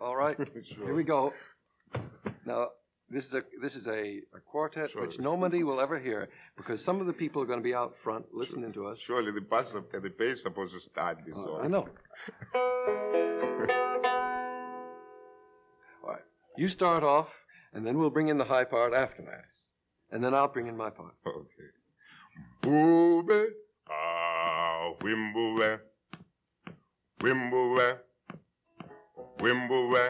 All right, Sure. here we go. Now, this is a this is a, a quartet Sure. which nobody will ever hear because some of the people are going to be out front listening to us. Surely the bass of the bass is supposed to start this Uh. I know. All right, you start off, and then we'll bring in the high part after that, and then I'll bring in my part. Okay. Ube, ah, wimbuwe, wimbuwe, wimbuwe,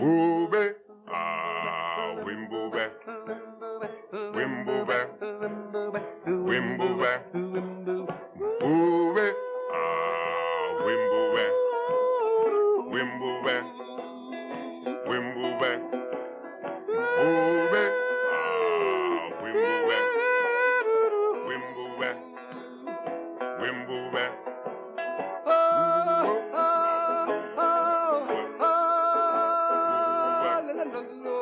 ube, ah, wimbuwe, wimbuwe, wimbuwe, ube, ah, wimbuwe, wimbuwe, wimbuwe, Wimbuwe,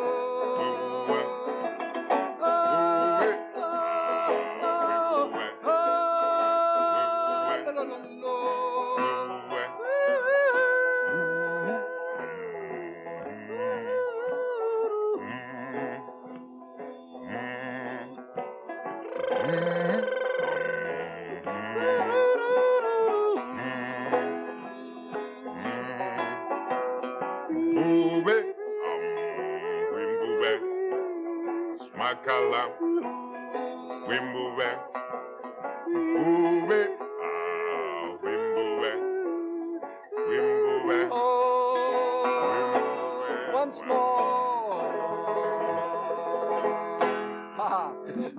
Smakala, Wimbuwe, Ube, ah, Wimbuwe, Wimbuwe, Oh, once more.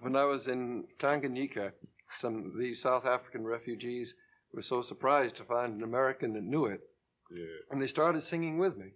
when I was in Tanganyika, some of these South African refugees were so surprised to find an American that knew it, Yeah. and they started singing with me.